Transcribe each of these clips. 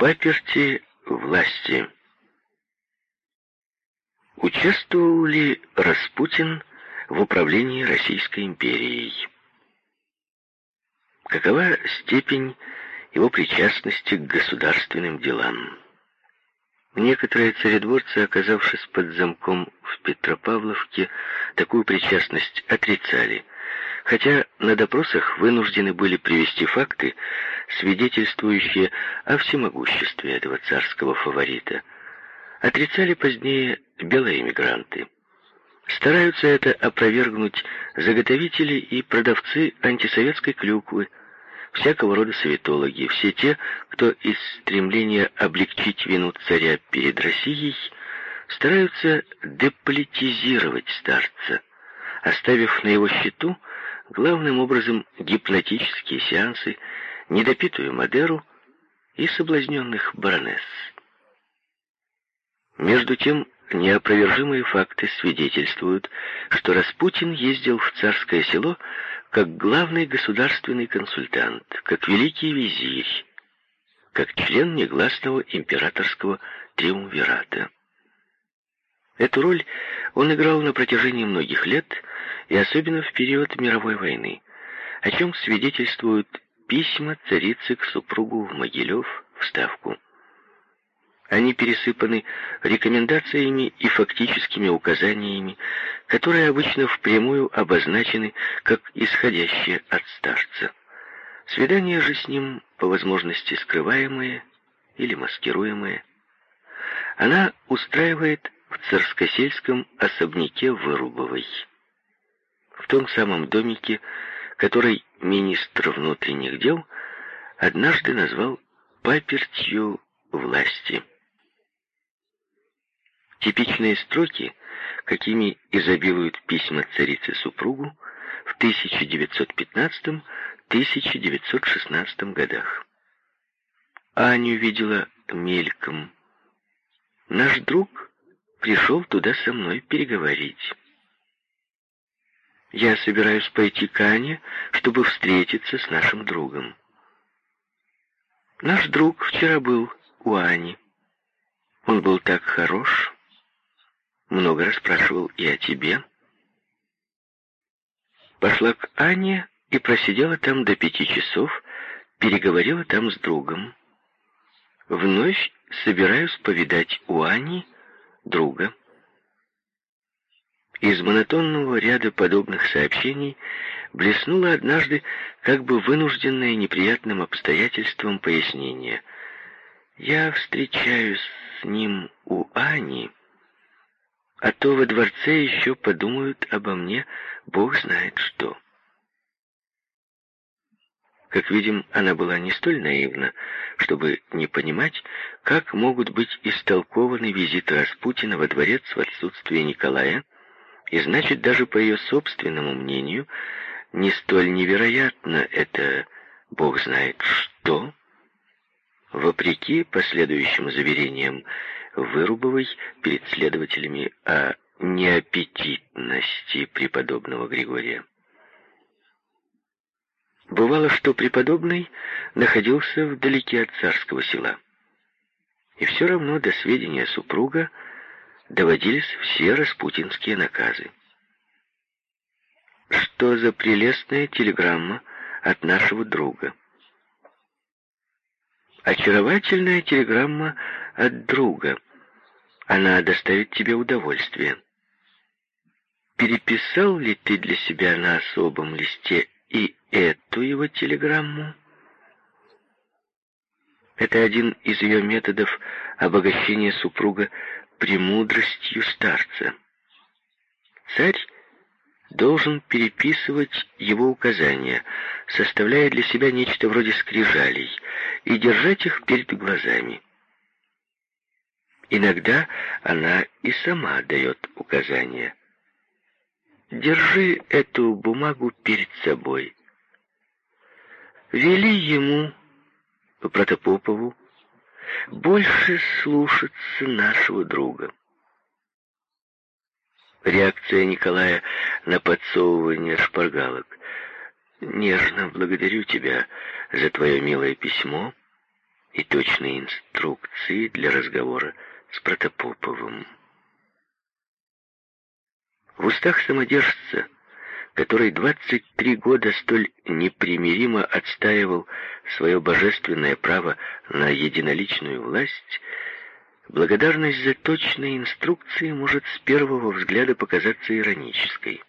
Паперти власти. Участвовал ли Распутин в управлении Российской империей? Какова степень его причастности к государственным делам? Некоторые царедворцы, оказавшись под замком в Петропавловке, такую причастность отрицали, хотя на допросах вынуждены были привести факты, свидетельствующие о всемогуществе этого царского фаворита. Отрицали позднее белые эмигранты. Стараются это опровергнуть заготовители и продавцы антисоветской клюквы, всякого рода советологи, все те, кто из стремления облегчить вину царя перед Россией стараются деполитизировать старца, оставив на его счету главным образом гипнотические сеансы, недопитую Мадеру и соблазненных баронесс. Между тем, неопровержимые факты свидетельствуют, что Распутин ездил в царское село как главный государственный консультант, как великий визирь, как член негласного императорского триумвирата. Эту роль он играл на протяжении многих лет, и особенно в период мировой войны, о чем свидетельствуют письма царицы к супругу в Могилев в Ставку. Они пересыпаны рекомендациями и фактическими указаниями, которые обычно впрямую обозначены как исходящие от старца. Свидания же с ним, по возможности скрываемые или маскируемые, она устраивает в царскосельском особняке Вырубовой. В том самом домике, который министр внутренних дел однажды назвал папертью власти. Типичные строки, какими изобилуют письма царицы супругу в 1915-1916 годах. Аню видела мельком. Наш друг пришел туда со мной переговорить. Я собираюсь пойти к Ане, чтобы встретиться с нашим другом. Наш друг вчера был у Ани. Он был так хорош, много расспрашивал и о тебе. Пошла к Ане и просидела там до пяти часов, переговорила там с другом. Вновь собираюсь повидать у Ани друга. Из монотонного ряда подобных сообщений блеснуло однажды как бы вынужденное неприятным обстоятельством пояснение. «Я встречаюсь с ним у Ани», а то во дворце еще подумают обо мне, бог знает что. Как видим, она была не столь наивна, чтобы не понимать, как могут быть истолкованы визиты Распутина во дворец в отсутствие Николая, и значит, даже по ее собственному мнению, не столь невероятно это бог знает что, вопреки последующим заверениям Вырубовой перед следователями о неаппетитности преподобного Григория. Бывало, что преподобный находился вдалеке от царского села. И все равно до сведения супруга доводились все распутинские наказы. Что за прелестная телеграмма от нашего друга? Очаровательная телеграмма от друга. Она доставит тебе удовольствие. Переписал ли ты для себя на особом листе и эту его телеграмму? Это один из ее методов обогащения супруга премудростью старца. Царь должен переписывать его указания, составляя для себя нечто вроде скрижалей, и держать их перед глазами. Иногда она и сама дает указания. Держи эту бумагу перед собой. Вели ему, Протопопову, больше слушаться нашего друга. Реакция Николая на подсовывание шпаргалок. «Нежно благодарю тебя за твое милое письмо. и точные инструкции для разговора с Протопоповым. В устах самодержца, который 23 года столь непримиримо отстаивал свое божественное право на единоличную власть, благодарность за точные инструкции может с первого взгляда показаться иронической.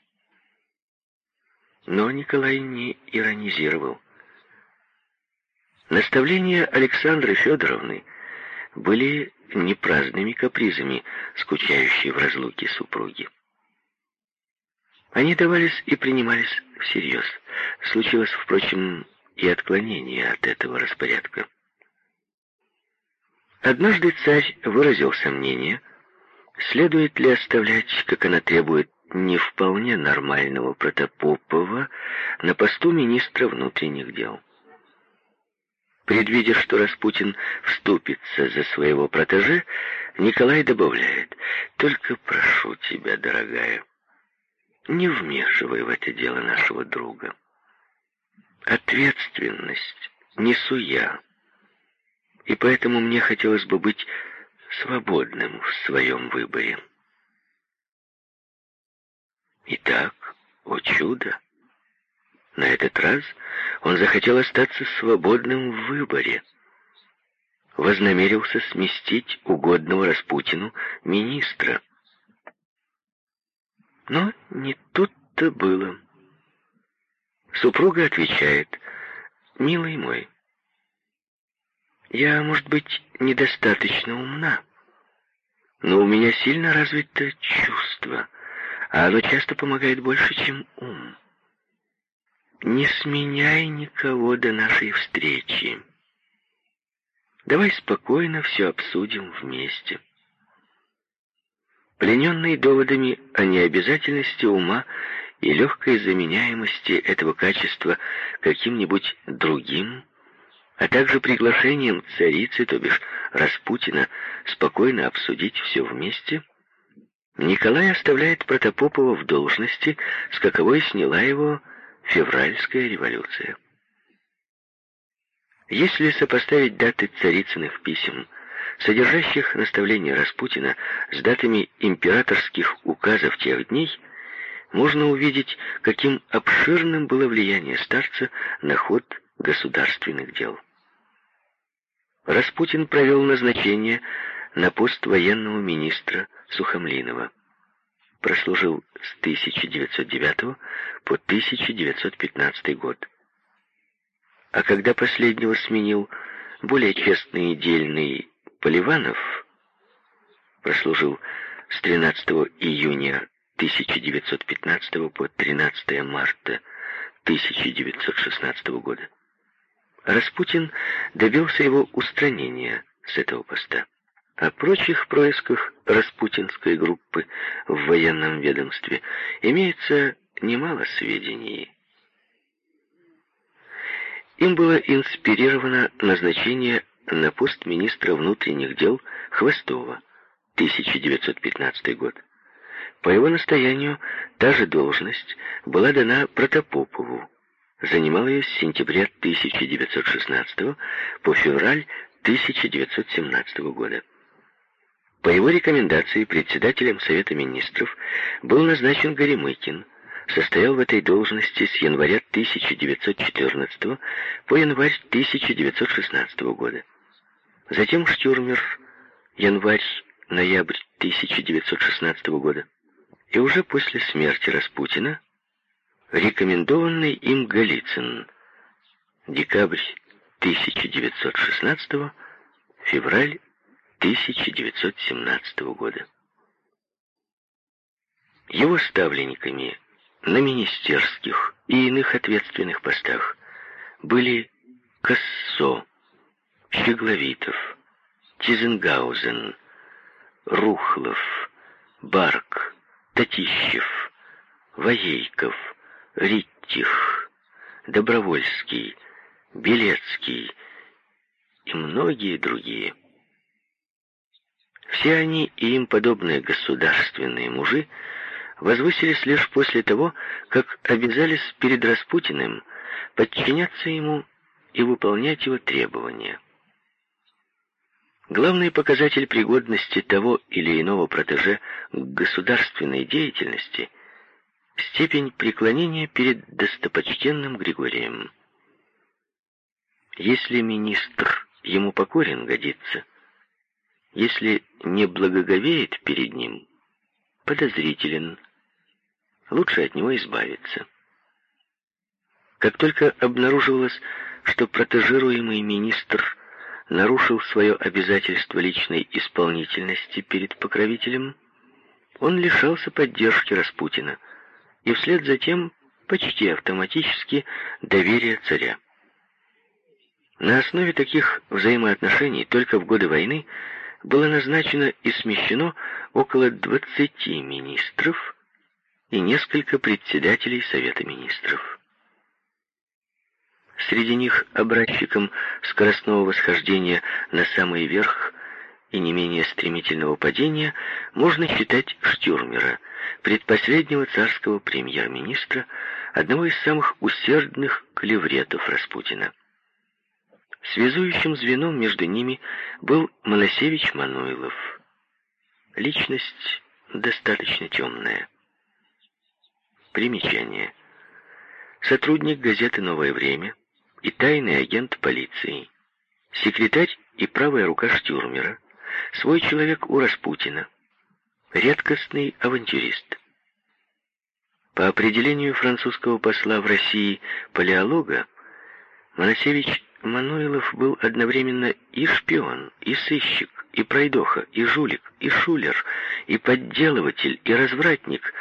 Но Николай не иронизировал. Наставления Александры Федоровны были не праздными капризами, скучающей в разлуке супруги. Они давались и принимались всерьез. Случилось, впрочем, и отклонение от этого распорядка. Однажды царь выразил сомнение, следует ли оставлять, как она требует, не вполне нормального Протопопова на посту министра внутренних дел. Предвидя, что Распутин вступится за своего протеже, Николай добавляет, «Только прошу тебя, дорогая, не вмешивай в это дело нашего друга. Ответственность несу я, и поэтому мне хотелось бы быть свободным в своем выборе». Итак, о чудо! На этот раз он захотел остаться свободным в выборе. Вознамерился сместить угодного Распутину министра. Но не тут-то было. Супруга отвечает, «Милый мой, я, может быть, недостаточно умна, но у меня сильно развито чувство — а оно часто помогает больше, чем ум. Не сменяй никого до нашей встречи. Давай спокойно все обсудим вместе. Плененный доводами о необязательности ума и легкой заменяемости этого качества каким-нибудь другим, а также приглашением царицы, то бишь Распутина, спокойно обсудить все вместе, Николай оставляет Протопопова в должности, с каковой сняла его февральская революция. Если сопоставить даты царицыных писем, содержащих наставления Распутина, с датами императорских указов тех дней, можно увидеть, каким обширным было влияние старца на ход государственных дел. Распутин провел назначение на пост военного министра Сухомлинова. Прослужил с 1909 по 1915 год. А когда последнего сменил более честный и дельный Поливанов, прослужил с 13 июня 1915 по 13 марта 1916 года. Распутин добился его устранения с этого поста. О прочих происках распутинской группы в военном ведомстве имеется немало сведений. Им было инспирировано назначение на пост министра внутренних дел Хвостова, 1915 год. По его настоянию та же должность была дана Протопопову. Занимал ее с сентября 1916 по февраль 1917 года. По его рекомендации председателем Совета Министров был назначен Горемыкин, состоял в этой должности с января 1914 по январь 1916 года. Затем Штюрмер, январь-ноябрь 1916 года. И уже после смерти Распутина рекомендованный им Голицын, декабрь 1916 февраль 1917 года. Его ставленниками на министерских и иных ответственных постах были Кассо, Щегловитов, Тизенгаузен, Рухлов, Барк, Татищев, Воейков, Риттих, Добровольский, Белецкий и многие другие. Все они и им подобные государственные мужи возвысились лишь после того, как обязались перед Распутиным подчиняться ему и выполнять его требования. Главный показатель пригодности того или иного протеже к государственной деятельности — степень преклонения перед достопочтенным Григорием. Если министр ему покорен, годится. Если не благоговеет перед ним, подозрителен, лучше от него избавиться. Как только обнаруживалось, что протежируемый министр нарушил свое обязательство личной исполнительности перед покровителем, он лишался поддержки Распутина и вслед за тем почти автоматически доверия царя. На основе таких взаимоотношений только в годы войны было назначено и смещено около 20 министров и несколько председателей Совета министров. Среди них обратчиком скоростного восхождения на самый верх и не менее стремительного падения можно считать Штюрмера, предпоследнего царского премьер-министра, одного из самых усердных клевретов Распутина. Связующим звеном между ними был Моносевич Мануилов. Личность достаточно темная. Примечание. Сотрудник газеты «Новое время» и тайный агент полиции. Секретарь и правая рука Штюрмера. Свой человек у Распутина. Редкостный авантюрист. По определению французского посла в России палеолога, Моносевич Мануилов был одновременно и шпион, и сыщик, и пройдоха, и жулик, и шулер, и подделыватель, и развратник.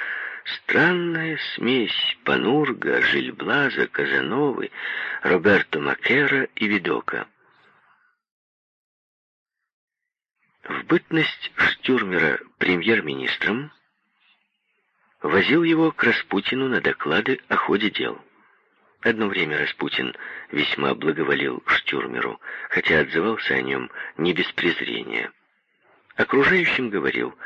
Странная смесь Панурга, Жильблаза, Казановы, Роберто Макера и Видока. В бытность Штюрмера премьер-министром возил его к Распутину на доклады о ходе дел. Одно время Распутин весьма благоволил Штюрмеру, хотя отзывался о нем не без презрения. Окружающим говорил,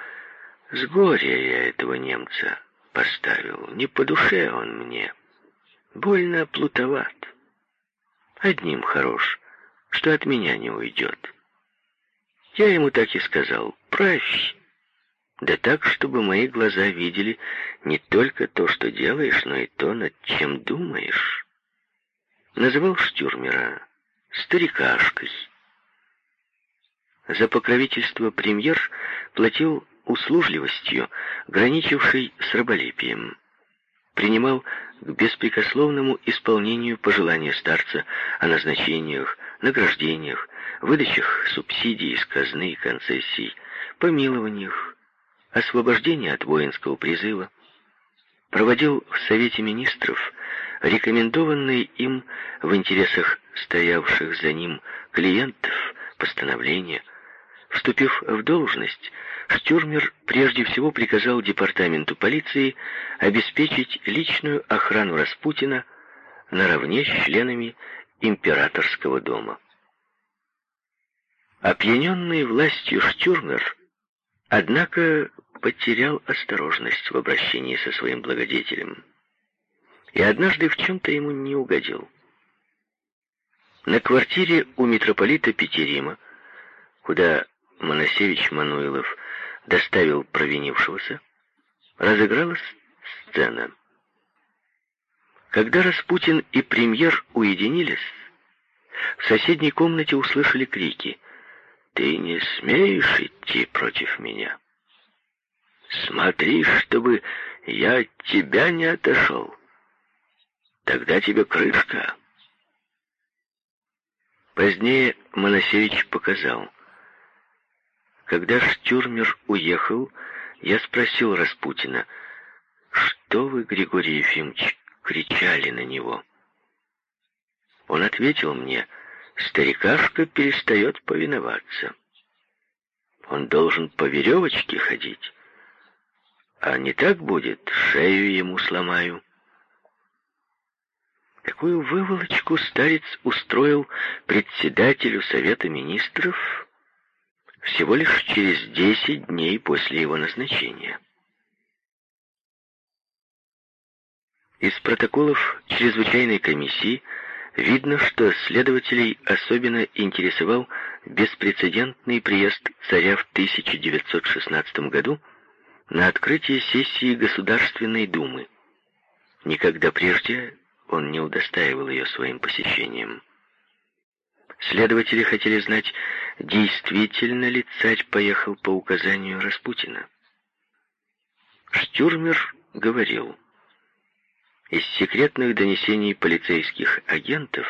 «С горя я этого немца поставил, не по душе он мне, больно плутоват. Одним хорош, что от меня не уйдет». Я ему так и сказал, «Правь, да так, чтобы мои глаза видели не только то, что делаешь, но и то, над чем думаешь» называл Штюрмера старикашкой. За покровительство премьер платил услужливостью, граничившей с раболепием. Принимал к беспрекословному исполнению пожелания старца о назначениях, награждениях, выдачах субсидий из казны и концессий, помилованиях, освобождении от воинского призыва. Проводил в Совете Министров рекомендованные им в интересах стоявших за ним клиентов постановления. Вступив в должность, Штюрмер прежде всего приказал департаменту полиции обеспечить личную охрану Распутина наравне с членами императорского дома. Опьяненный властью Штюрмер, однако, потерял осторожность в обращении со своим благодетелем и однажды в чем-то ему не угодил. На квартире у митрополита Петерима, куда Моносевич Мануилов доставил провинившегося, разыгралась сцена. Когда Распутин и премьер уединились, в соседней комнате услышали крики «Ты не смеешь идти против меня? Смотри, чтобы я от тебя не отошел!» Тогда тебе крышка. Позднее Моносевич показал. Когда Штюрмер уехал, я спросил Распутина, что вы, Григорий Ефимович, кричали на него? Он ответил мне, старикашка перестает повиноваться. Он должен по веревочке ходить. А не так будет, шею ему сломаю. Какую выволочку старец устроил председателю Совета Министров всего лишь через десять дней после его назначения. Из протоколов чрезвычайной комиссии видно, что следователей особенно интересовал беспрецедентный приезд царя в 1916 году на открытие сессии Государственной Думы. Никогда прежде он не удостаивал ее своим посещением. Следователи хотели знать, действительно ли царь поехал по указанию Распутина. Штюрмер говорил, из секретных донесений полицейских агентов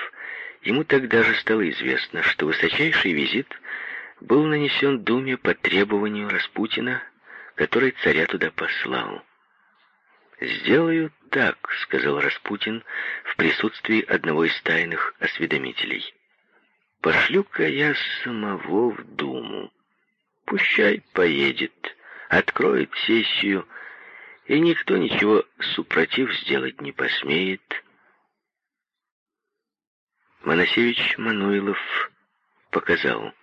ему тогда же стало известно, что высочайший визит был нанесен Думе по требованию Распутина, который царя туда послал. «Сделаю так», — сказал Распутин в присутствии одного из тайных осведомителей. «Пошлю-ка я самого в Думу. Пущай поедет, откроет сессию, и никто ничего супротив сделать не посмеет». Моносевич Мануилов показал.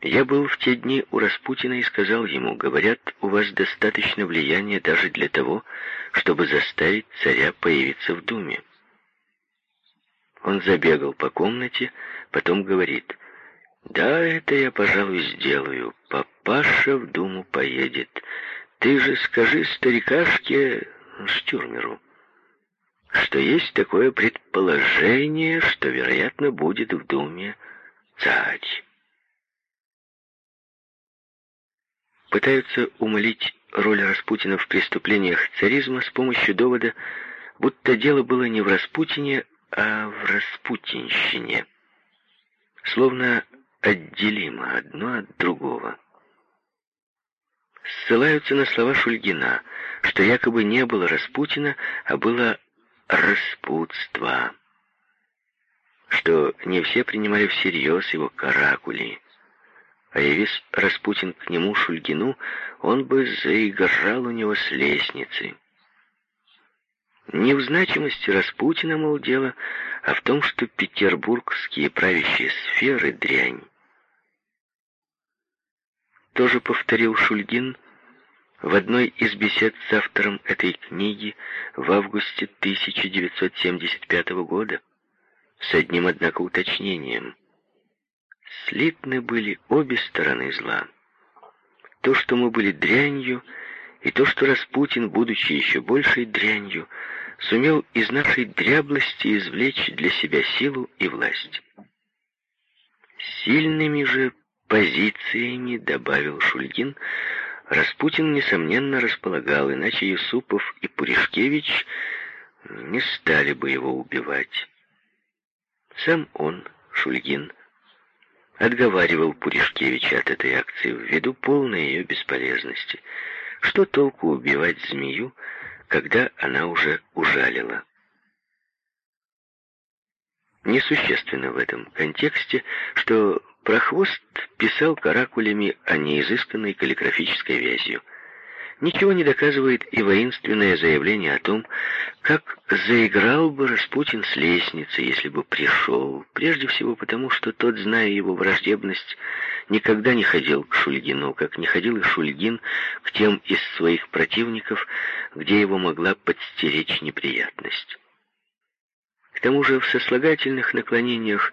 Я был в те дни у Распутина и сказал ему, говорят, у вас достаточно влияния даже для того, чтобы заставить царя появиться в Думе. Он забегал по комнате, потом говорит, «Да, это я, пожалуй, сделаю. Папаша в Думу поедет. Ты же скажи старикашке Штюрмеру, что есть такое предположение, что, вероятно, будет в Думе царь». пытаются умолить роль Распутина в преступлениях царизма с помощью довода, будто дело было не в Распутине, а в распутинщине. Словно отделимо одно от другого. Ссылаются на слова Шульгина, что якобы не было Распутина, а было распутство. Что не все принимали всерьез его каракули. А явись Распутин к нему, Шульгину, он бы заиграл у него с лестницы. Не в значимости Распутина, мол, дело, а в том, что петербургские правящие сферы дрянь. Тоже повторил Шульгин в одной из бесед с автором этой книги в августе 1975 года, с одним, однако, уточнением. Слитны были обе стороны зла. То, что мы были дрянью, и то, что Распутин, будучи еще большей дрянью, сумел из нашей дряблости извлечь для себя силу и власть. Сильными же позициями, добавил Шульгин, Распутин, несомненно, располагал, иначе Юсупов и Пуришкевич не стали бы его убивать. Сам он, Шульгин, отговаривал Пуришкевича от этой акции ввиду полной ее бесполезности. Что толку убивать змею, когда она уже ужалила? Несущественно в этом контексте, что Прохвост писал каракулями о неизысканной каллиграфической вязью – Ничего не доказывает и воинственное заявление о том, как заиграл бы Распутин с лестницы, если бы пришел. Прежде всего потому, что тот, зная его враждебность, никогда не ходил к Шульгину, как не ходил и Шульгин к тем из своих противников, где его могла подстеречь неприятность. К тому же в сослагательных наклонениях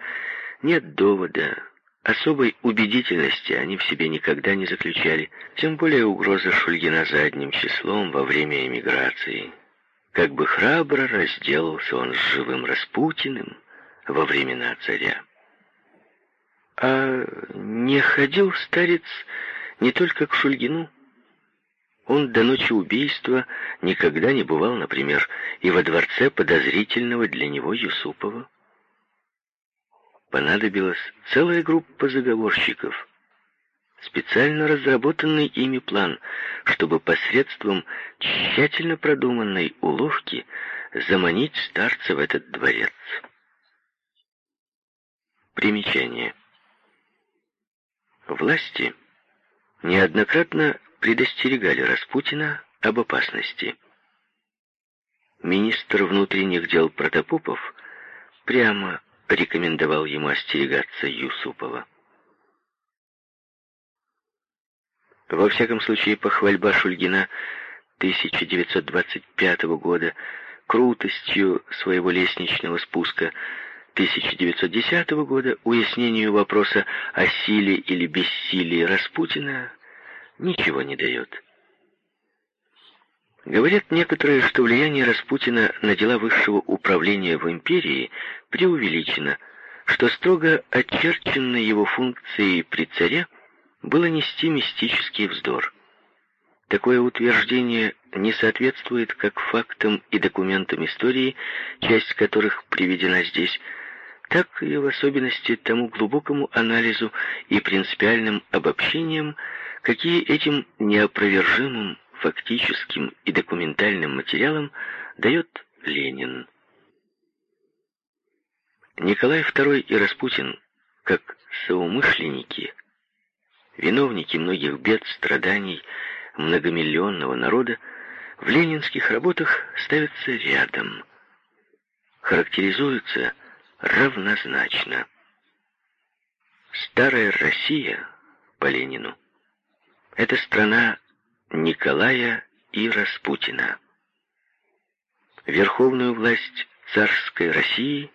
нет довода, Особой убедительности они в себе никогда не заключали, тем более угроза Шульгина задним числом во время эмиграции. Как бы храбро разделался он с живым Распутиным во времена царя. А не ходил старец не только к Шульгину. Он до ночи убийства никогда не бывал, например, и во дворце подозрительного для него Юсупова понадобилась целая группа заговорщиков. Специально разработанный ими план, чтобы посредством тщательно продуманной уловки заманить старца в этот дворец. Примечание. Власти неоднократно предостерегали Распутина об опасности. Министр внутренних дел Протопопов прямо рекомендовал ему остерегаться Юсупова. Во всяком случае, похвальба Шульгина 1925 года крутостью своего лестничного спуска 1910 года уяснению вопроса о силе или бессилии Распутина ничего не дает. Говорят некоторые, что влияние Распутина на дела высшего управления в империи преувеличено, что строго очерченной его функцией при царе было нести мистический вздор. Такое утверждение не соответствует как фактам и документам истории, часть которых приведена здесь, так и в особенности тому глубокому анализу и принципиальным обобщениям, какие этим неопровержимым фактическим и документальным материалам дает Ленин. Николай II и Распутин, как соумышленники, виновники многих бед, страданий многомиллионного народа, в ленинских работах ставятся рядом, характеризуются равнозначно. Старая Россия по Ленину — это страна Николая и Распутина. Верховную власть царской России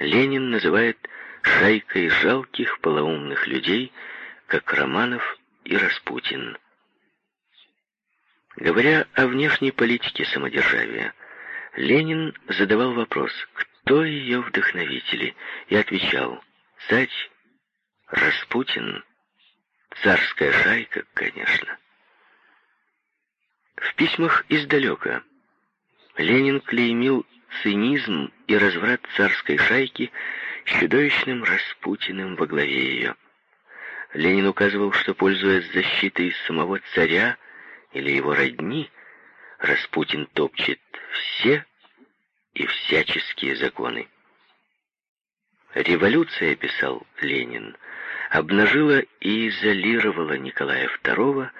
Ленин называет шайкой жалких полоумных людей, как Романов и Распутин. Говоря о внешней политике самодержавия, Ленин задавал вопрос, кто ее вдохновители, и отвечал, царь, Распутин, царская шайка, конечно. В письмах издалека Ленин клеймил цинизм и разврат царской шайки с чудовищным Распутиным во главе ее. Ленин указывал, что, пользуясь защитой самого царя, или его родни, Распутин топчет все и всяческие законы. Революция, писал Ленин, обнажила и изолировала Николая II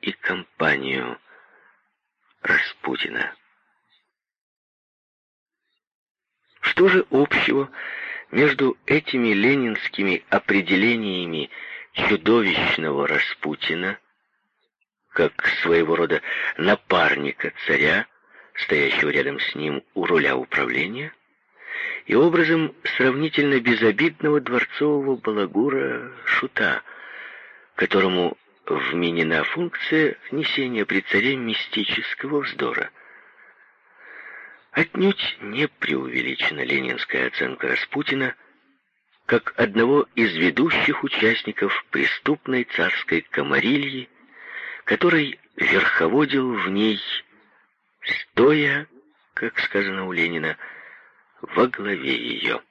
и компанию Распутина. Что же общего между этими ленинскими определениями чудовищного Распутина как своего рода напарника царя, стоящего рядом с ним у руля управления, и образом сравнительно безобидного дворцового балагура Шута, которому вменена функция несения при царе мистического вздора. Отнюдь не преувеличена ленинская оценка Распутина как одного из ведущих участников преступной царской комарильи, который верховодил в ней, стоя, как сказано у Ленина, во главе ее.